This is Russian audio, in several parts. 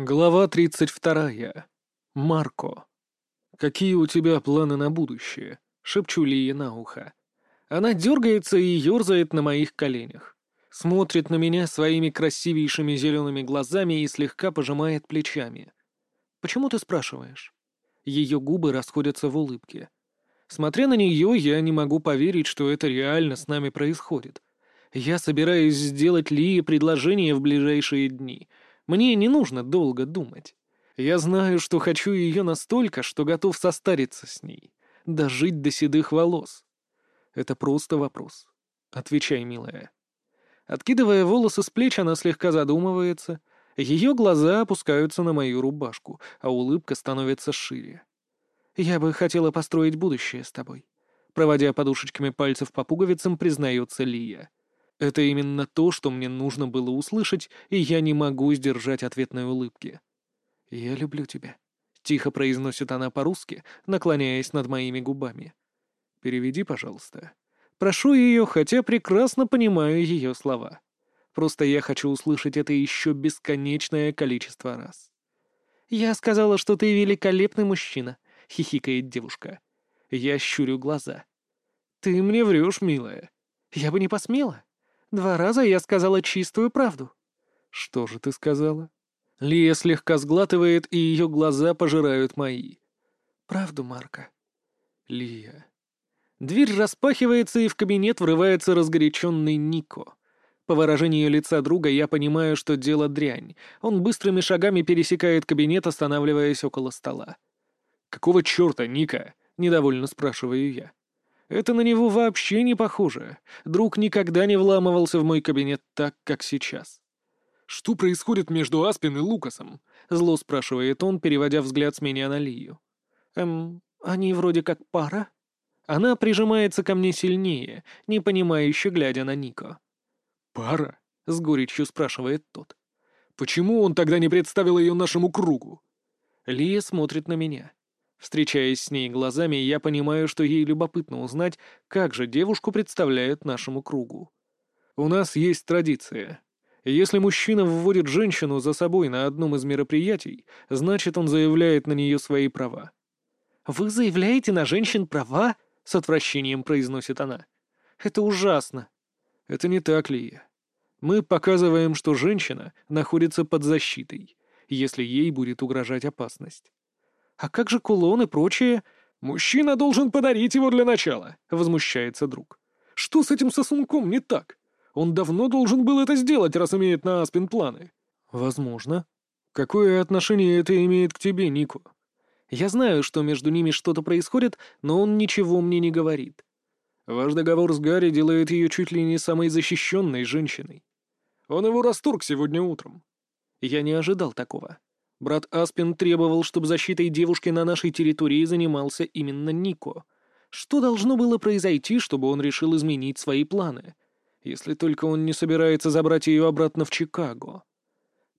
Глава 32. Марко. «Какие у тебя планы на будущее?» — шепчу Лии на ухо. Она дергается и ерзает на моих коленях. Смотрит на меня своими красивейшими зелеными глазами и слегка пожимает плечами. «Почему ты спрашиваешь?» Ее губы расходятся в улыбке. Смотря на нее, я не могу поверить, что это реально с нами происходит. Я собираюсь сделать Лии предложение в ближайшие дни — мне не нужно долго думать. Я знаю, что хочу ее настолько, что готов состариться с ней, дожить до седых волос. Это просто вопрос. Отвечай, милая. Откидывая волосы с плеч, она слегка задумывается. Ее глаза опускаются на мою рубашку, а улыбка становится шире. «Я бы хотела построить будущее с тобой», — проводя подушечками пальцев по пуговицам, признается Лия. Это именно то, что мне нужно было услышать, и я не могу сдержать ответной улыбки. «Я люблю тебя», — тихо произносит она по-русски, наклоняясь над моими губами. «Переведи, пожалуйста». Прошу ее, хотя прекрасно понимаю ее слова. Просто я хочу услышать это еще бесконечное количество раз. «Я сказала, что ты великолепный мужчина», — хихикает девушка. Я щурю глаза. «Ты мне врешь, милая. Я бы не посмела. Два раза я сказала чистую правду». «Что же ты сказала?» Лия слегка сглатывает, и ее глаза пожирают мои. «Правду, Марка». «Лия». Дверь распахивается, и в кабинет врывается разгоряченный Нико. По выражению лица друга я понимаю, что дело дрянь. Он быстрыми шагами пересекает кабинет, останавливаясь около стола. «Какого черта, Ника?» — недовольно спрашиваю я. Это на него вообще не похоже. Друг никогда не вламывался в мой кабинет так, как сейчас. «Что происходит между Аспин и Лукасом?» — зло спрашивает он, переводя взгляд с меня на Лию. «Эм, они вроде как пара?» Она прижимается ко мне сильнее, непонимающе глядя на Нико. «Пара?» — с горечью спрашивает тот. «Почему он тогда не представил ее нашему кругу?» Лия смотрит на меня. Встречаясь с ней глазами, я понимаю, что ей любопытно узнать, как же девушку представляют нашему кругу. У нас есть традиция. Если мужчина вводит женщину за собой на одном из мероприятий, значит, он заявляет на нее свои права. «Вы заявляете на женщин права?» — с отвращением произносит она. «Это ужасно». «Это не так, Лия. Мы показываем, что женщина находится под защитой, если ей будет угрожать опасность. «А как же кулон и прочее?» «Мужчина должен подарить его для начала», — возмущается друг. «Что с этим сосунком не так? Он давно должен был это сделать, раз имеет на Аспин планы». «Возможно. Какое отношение это имеет к тебе, Нико?» «Я знаю, что между ними что-то происходит, но он ничего мне не говорит. Ваш договор с Гарри делает ее чуть ли не самой защищенной женщиной. Он его расторг сегодня утром. Я не ожидал такого. Брат Аспин требовал, чтобы защитой девушки на нашей территории занимался именно Нико. Что должно было произойти, чтобы он решил изменить свои планы? Если только он не собирается забрать ее обратно в Чикаго.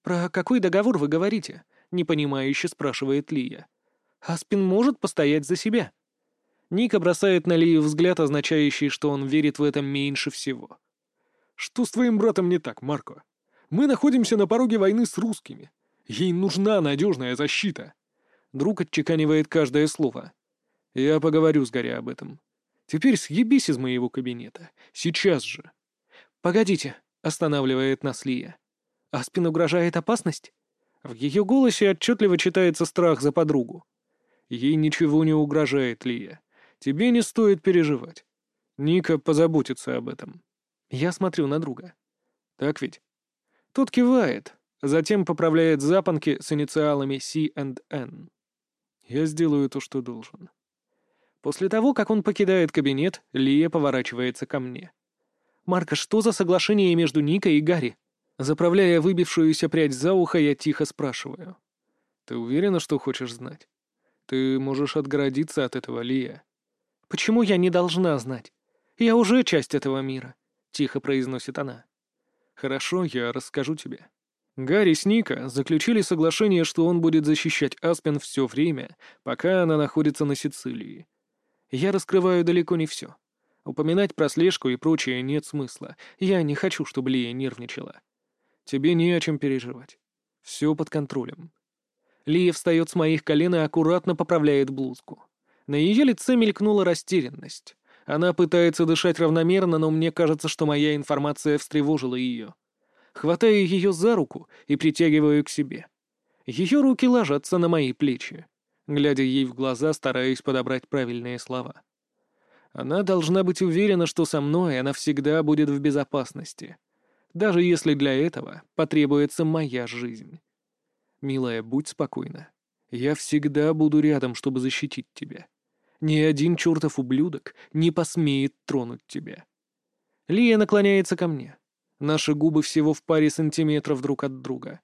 «Про какой договор вы говорите?» — непонимающе спрашивает Лия. «Аспин может постоять за себя?» Ника бросает на Лию взгляд, означающий, что он верит в этом меньше всего. «Что с твоим братом не так, Марко? Мы находимся на пороге войны с русскими. Ей нужна надежная защита. Друг отчеканивает каждое слово. Я поговорю с Гарри об этом. Теперь съебись из моего кабинета. Сейчас же. Погодите, останавливает нас Лия. Аспин угрожает опасность? В ее голосе отчетливо читается страх за подругу. Ей ничего не угрожает, Лия. Тебе не стоит переживать. Ника позаботится об этом. Я смотрю на друга. Так ведь? Тот кивает, Затем поправляет запонки с инициалами C&N. Я сделаю то, что должен. После того, как он покидает кабинет, Лия поворачивается ко мне. «Марка, что за соглашение между Никой и Гарри?» Заправляя выбившуюся прядь за ухо, я тихо спрашиваю. «Ты уверена, что хочешь знать? Ты можешь отгородиться от этого, Лия». «Почему я не должна знать? Я уже часть этого мира», — тихо произносит она. «Хорошо, я расскажу тебе». Гарри с Ника заключили соглашение, что он будет защищать Аспен все время, пока она находится на Сицилии. Я раскрываю далеко не все. Упоминать про слежку и прочее нет смысла. Я не хочу, чтобы Лия нервничала. Тебе не о чем переживать. Все под контролем. Лия встает с моих колен и аккуратно поправляет блузку. На ее лице мелькнула растерянность. Она пытается дышать равномерно, но мне кажется, что моя информация встревожила ее. Хватаю ее за руку и притягиваю к себе. Ее руки ложатся на мои плечи. Глядя ей в глаза, стараюсь подобрать правильные слова. Она должна быть уверена, что со мной она всегда будет в безопасности. Даже если для этого потребуется моя жизнь. Милая, будь спокойна. Я всегда буду рядом, чтобы защитить тебя. Ни один чертов ублюдок не посмеет тронуть тебя. Лия наклоняется ко мне. Наши губы всего в паре сантиметров друг от друга.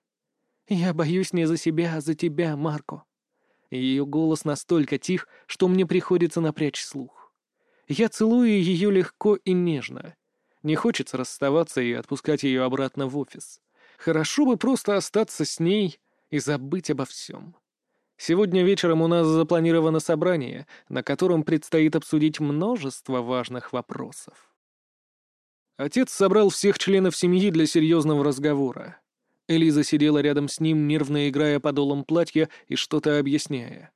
«Я боюсь не за себя, а за тебя, Марко». Ее голос настолько тих, что мне приходится напрячь слух. Я целую ее легко и нежно. Не хочется расставаться и отпускать ее обратно в офис. Хорошо бы просто остаться с ней и забыть обо всем. Сегодня вечером у нас запланировано собрание, на котором предстоит обсудить множество важных вопросов. Отец собрал всех членов семьи для серьезного разговора. Элиза сидела рядом с ним, нервно играя подолом платья и что-то объясняя.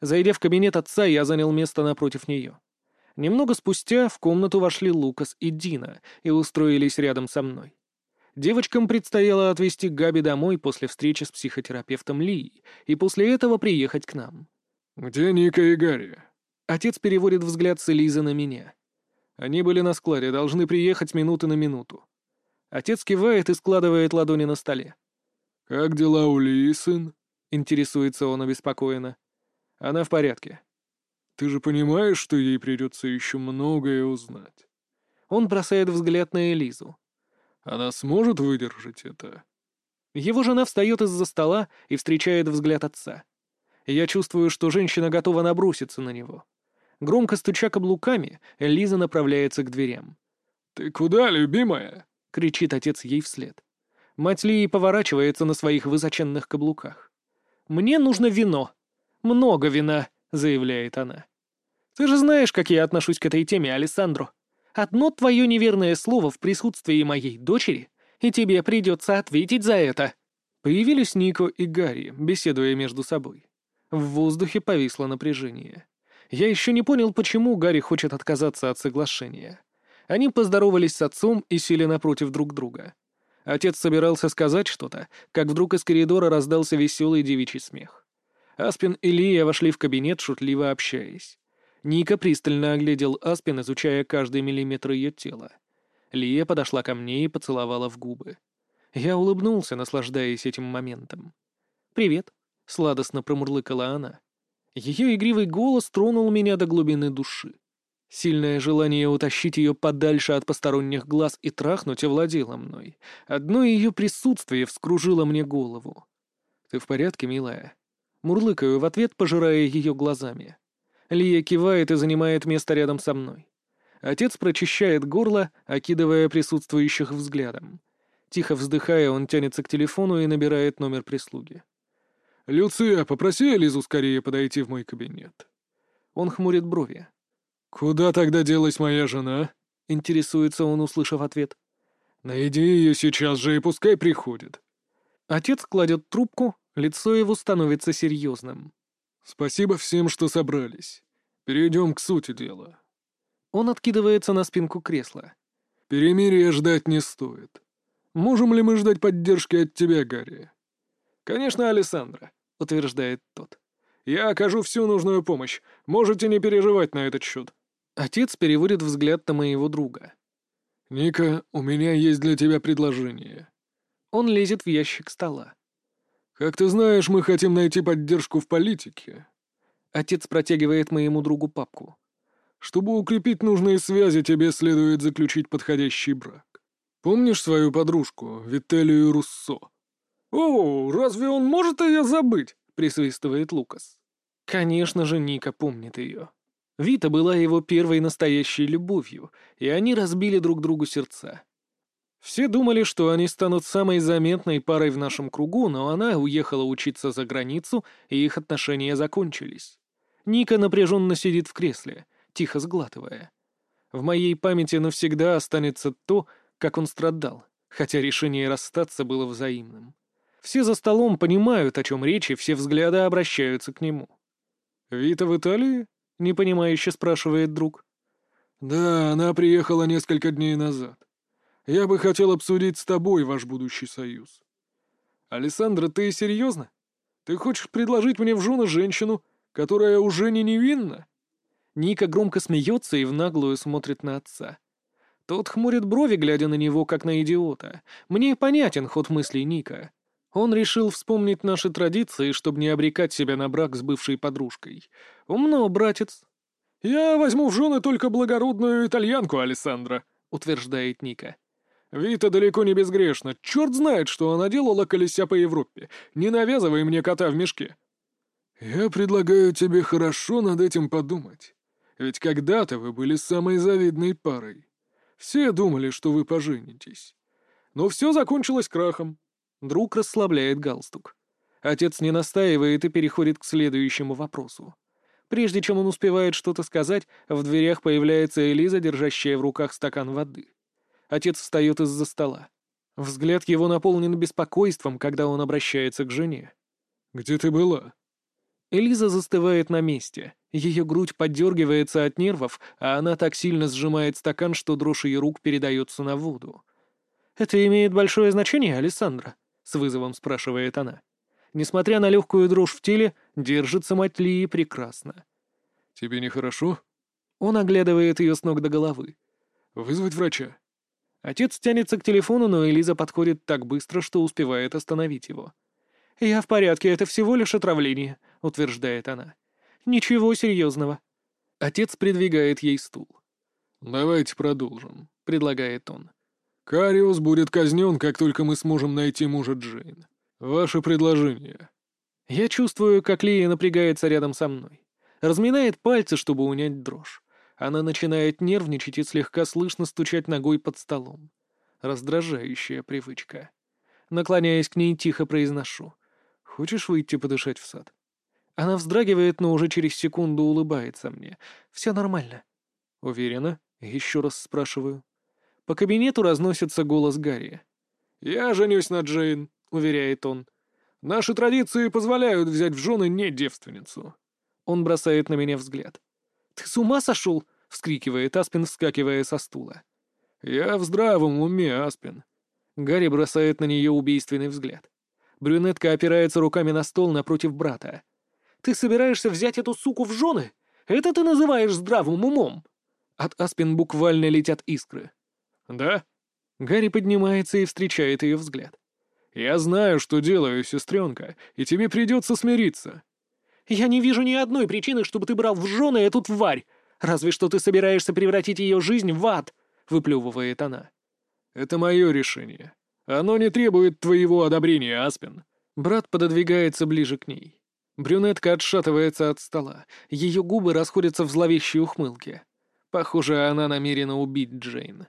Зайдя в кабинет отца, я занял место напротив нее. Немного спустя в комнату вошли Лукас и Дина и устроились рядом со мной. Девочкам предстояло отвезти Габи домой после встречи с психотерапевтом Ли и после этого приехать к нам. «Где Ника и Гарри?» Отец переводит взгляд с Элизы на меня. Они были на складе, должны приехать минуты на минуту. Отец кивает и складывает ладони на столе. «Как дела у Ли, сын?» — интересуется он обеспокоенно. «Она в порядке». «Ты же понимаешь, что ей придется еще многое узнать?» Он бросает взгляд на Элизу. Она сможет выдержать это? Его жена встает из-за стола и встречает взгляд отца. Я чувствую, что женщина готова наброситься на него. Громко стуча каблуками, Лиза направляется к дверям. «Ты куда, любимая?» — кричит отец ей вслед. Мать Лии поворачивается на своих высоченных каблуках. «Мне нужно вино. Много вина», — заявляет она. «Ты же знаешь, как я отношусь к этой теме, Алессандро. Одно твое неверное слово в присутствии моей дочери, и тебе придется ответить за это». Появились Нико и Гарри, беседуя между собой. В воздухе повисло напряжение. Я еще не понял, почему Гарри хочет отказаться от соглашения. Они поздоровались с отцом и сели напротив друг друга. Отец собирался сказать что-то, как вдруг из коридора раздался веселый девичий смех. Аспин и Лия вошли в кабинет, шутливо общаясь. Ника пристально оглядел Аспин, изучая каждый миллиметр ее тела. Лия подошла ко мне и поцеловала в губы. Я улыбнулся, наслаждаясь этим моментом. «Привет», — сладостно промурлыкала она. Ее игривый голос тронул меня до глубины души. Сильное желание утащить ее подальше от посторонних глаз и трахнуть овладело мной. Одно ее присутствие вскружило мне голову. «Ты в порядке, милая?» Мурлыкаю в ответ, пожирая ее глазами. Лия кивает и занимает место рядом со мной. Отец прочищает горло, окидывая присутствующих взглядом. Тихо вздыхая, он тянется к телефону и набирает номер прислуги. «Люция, попроси Элизу скорее подойти в мой кабинет». Он хмурит брови. «Куда тогда делась моя жена?» — интересуется он, услышав ответ. «Найди ее сейчас же и пускай приходит». Отец кладет трубку, лицо его становится серьезным. «Спасибо всем, что собрались. Перейдем к сути дела». Он откидывается на спинку кресла. «Перемирия ждать не стоит. Можем ли мы ждать поддержки от тебя, Гарри?» «Конечно, Александра», — утверждает тот. «Я окажу всю нужную помощь. Можете не переживать на этот счет». Отец переводит взгляд на моего друга. «Ника, у меня есть для тебя предложение». Он лезет в ящик стола. «Как ты знаешь, мы хотим найти поддержку в политике». Отец протягивает моему другу папку. «Чтобы укрепить нужные связи, тебе следует заключить подходящий брак. Помнишь свою подружку, Вителию Руссо?» «О, разве он может ее забыть?» — присвистывает Лукас. Конечно же, Ника помнит ее. Вита была его первой настоящей любовью, и они разбили друг другу сердца. Все думали, что они станут самой заметной парой в нашем кругу, но она уехала учиться за границу, и их отношения закончились. Ника напряженно сидит в кресле, тихо сглатывая. В моей памяти навсегда останется то, как он страдал, хотя решение расстаться было взаимным. Все за столом понимают, о чем речь, и все взгляды обращаются к нему. «Вита в Италии?» — непонимающе спрашивает друг. «Да, она приехала несколько дней назад. Я бы хотел обсудить с тобой ваш будущий союз». «Александра, ты серьезно? Ты хочешь предложить мне в жены женщину, которая уже не невинна?» Ника громко смеется и в наглую смотрит на отца. Тот хмурит брови, глядя на него, как на идиота. Мне понятен ход мыслей Ника. Он решил вспомнить наши традиции, чтобы не обрекать себя на брак с бывшей подружкой. Умно, братец. «Я возьму в жены только благородную итальянку, Александра», — утверждает Ника. «Вита далеко не безгрешна. Черт знает, что она делала, колеся по Европе. Не навязывай мне кота в мешке». «Я предлагаю тебе хорошо над этим подумать. Ведь когда-то вы были самой завидной парой. Все думали, что вы поженитесь. Но все закончилось крахом. Друг расслабляет галстук. Отец не настаивает и переходит к следующему вопросу. Прежде чем он успевает что-то сказать, в дверях появляется Элиза, держащая в руках стакан воды. Отец встает из-за стола. Взгляд его наполнен беспокойством, когда он обращается к жене. «Где ты была?» Элиза застывает на месте. Ее грудь поддергивается от нервов, а она так сильно сжимает стакан, что дрожь ее рук передается на воду. «Это имеет большое значение, Александра?» — с вызовом спрашивает она. Несмотря на легкую дрожь в теле, держится мать Лии прекрасно. «Тебе нехорошо?» Он оглядывает ее с ног до головы. «Вызвать врача?» Отец тянется к телефону, но Элиза подходит так быстро, что успевает остановить его. «Я в порядке, это всего лишь отравление», — утверждает она. «Ничего серьезного». Отец придвигает ей стул. «Давайте продолжим», — предлагает он. «Кариус будет казнен, как только мы сможем найти мужа Джейн. Ваше предложение». Я чувствую, как Лия напрягается рядом со мной. Разминает пальцы, чтобы унять дрожь. Она начинает нервничать и слегка слышно стучать ногой под столом. Раздражающая привычка. Наклоняясь к ней, тихо произношу. «Хочешь выйти подышать в сад?» Она вздрагивает, но уже через секунду улыбается мне. «Все нормально». «Уверена?» — еще раз спрашиваю. По кабинету разносится голос Гарри. «Я женюсь на Джейн», — уверяет он. «Наши традиции позволяют взять в жены не девственницу». Он бросает на меня взгляд. «Ты с ума сошел?» — вскрикивает Аспин, вскакивая со стула. «Я в здравом уме, Аспин». Гарри бросает на нее убийственный взгляд. Брюнетка опирается руками на стол напротив брата. «Ты собираешься взять эту суку в жены? Это ты называешь здравым умом?» От Аспин буквально летят искры. «Да?» Гарри поднимается и встречает ее взгляд. «Я знаю, что делаю, сестренка, и тебе придется смириться». «Я не вижу ни одной причины, чтобы ты брал в жены эту тварь. Разве что ты собираешься превратить ее жизнь в ад», — выплевывает она. «Это мое решение. Оно не требует твоего одобрения, Аспин». Брат пододвигается ближе к ней. Брюнетка отшатывается от стола. Ее губы расходятся в зловещей ухмылке. Похоже, она намерена убить Джейн.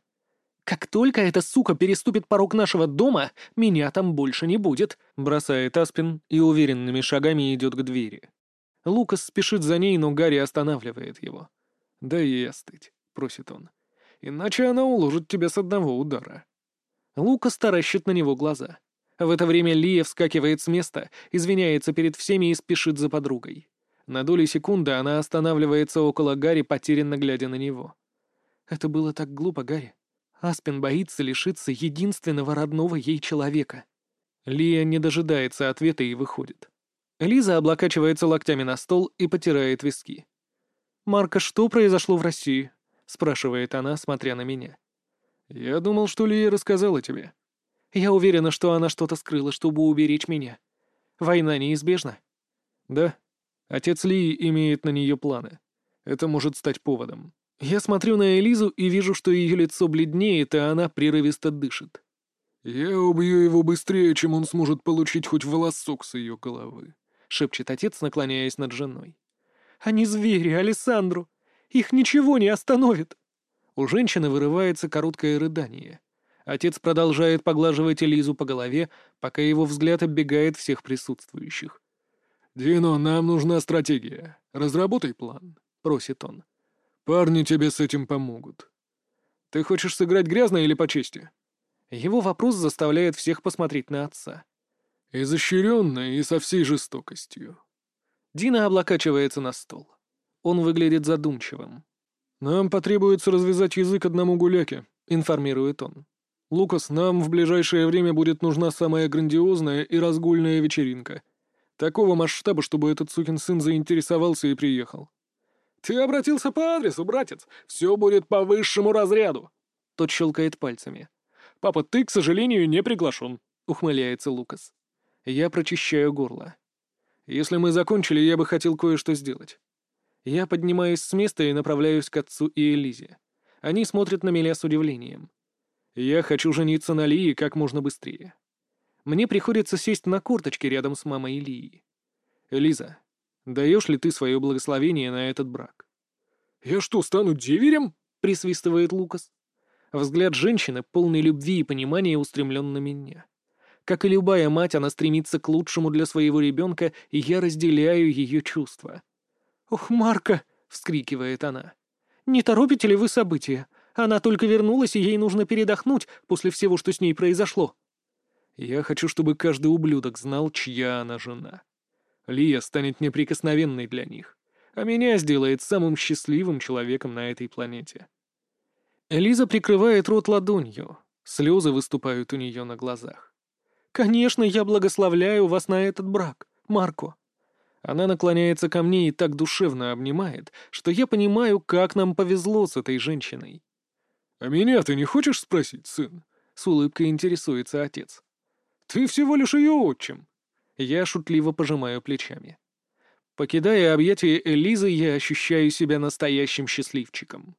«Как только эта сука переступит порог нашего дома, меня там больше не будет», — бросает Аспин и уверенными шагами идет к двери. Лукас спешит за ней, но Гарри останавливает его. «Дай ей остыть», — просит он. «Иначе она уложит тебя с одного удара». Лукас таращит на него глаза. В это время Лия вскакивает с места, извиняется перед всеми и спешит за подругой. На доли секунды она останавливается около Гарри, потерянно глядя на него. «Это было так глупо, Гарри. Аспин боится лишиться единственного родного ей человека. Лия не дожидается ответа и выходит. Лиза облокачивается локтями на стол и потирает виски. «Марка, что произошло в России?» — спрашивает она, смотря на меня. «Я думал, что Лия рассказала тебе». «Я уверена, что она что-то скрыла, чтобы уберечь меня. Война неизбежна». «Да. Отец Лии имеет на нее планы. Это может стать поводом». Я смотрю на Элизу и вижу, что ее лицо бледнеет, и она прерывисто дышит. «Я убью его быстрее, чем он сможет получить хоть волосок с ее головы», — шепчет отец, наклоняясь над женой. «Они звери, Алессандру! Их ничего не остановит!» У женщины вырывается короткое рыдание. Отец продолжает поглаживать Элизу по голове, пока его взгляд оббегает всех присутствующих. «Дино, нам нужна стратегия. Разработай план», — просит он. Парни тебе с этим помогут. Ты хочешь сыграть грязно или по чести? Его вопрос заставляет всех посмотреть на отца. Изощренная и со всей жестокостью. Дина облокачивается на стол. Он выглядит задумчивым. «Нам потребуется развязать язык одному гуляке», — информирует он. «Лукас, нам в ближайшее время будет нужна самая грандиозная и разгульная вечеринка. Такого масштаба, чтобы этот сукин сын заинтересовался и приехал». «Ты обратился по адресу, братец. Все будет по высшему разряду». Тот щелкает пальцами. «Папа, ты, к сожалению, не приглашен», — ухмыляется Лукас. Я прочищаю горло. «Если мы закончили, я бы хотел кое-что сделать». Я поднимаюсь с места и направляюсь к отцу и Элизе. Они смотрят на меня с удивлением. Я хочу жениться на Лии как можно быстрее. Мне приходится сесть на корточки рядом с мамой Лии. Элиза, даешь ли ты свое благословение на этот брак? «Я что, стану деверем?» — присвистывает Лукас. Взгляд женщины, полный любви и понимания, устремлен на меня. Как и любая мать, она стремится к лучшему для своего ребенка, и я разделяю ее чувства. «Ох, Марка!» — вскрикивает она. «Не торопите ли вы события? Она только вернулась, и ей нужно передохнуть после всего, что с ней произошло». «Я хочу, чтобы каждый ублюдок знал, чья она жена. Лия станет неприкосновенной для них, а меня сделает самым счастливым человеком на этой планете». Элиза прикрывает рот ладонью. Слезы выступают у нее на глазах. «Конечно, я благословляю вас на этот брак, Марко. Она наклоняется ко мне и так душевно обнимает, что я понимаю, как нам повезло с этой женщиной. «А меня ты не хочешь спросить, сын?» — с улыбкой интересуется отец. «Ты всего лишь ее отчим». Я шутливо пожимаю плечами. Покидая объятия Элизы, я ощущаю себя настоящим счастливчиком.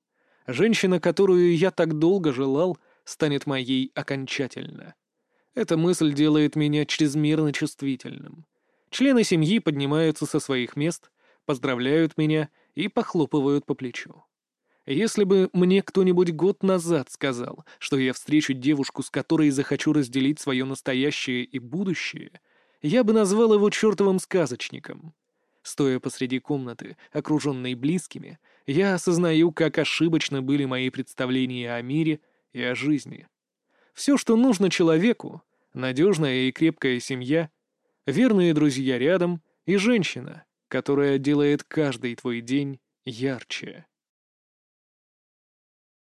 Женщина, которую я так долго желал, станет моей окончательно. Эта мысль делает меня чрезмерно чувствительным. Члены семьи поднимаются со своих мест, поздравляют меня и похлопывают по плечу. Если бы мне кто-нибудь год назад сказал, что я встречу девушку, с которой захочу разделить свое настоящее и будущее, я бы назвал его чертовым сказочником. Стоя посреди комнаты, окруженной близкими, я осознаю, как ошибочно были мои представления о мире и о жизни. Все, что нужно человеку — надежная и крепкая семья, верные друзья рядом и женщина, которая делает каждый твой день ярче.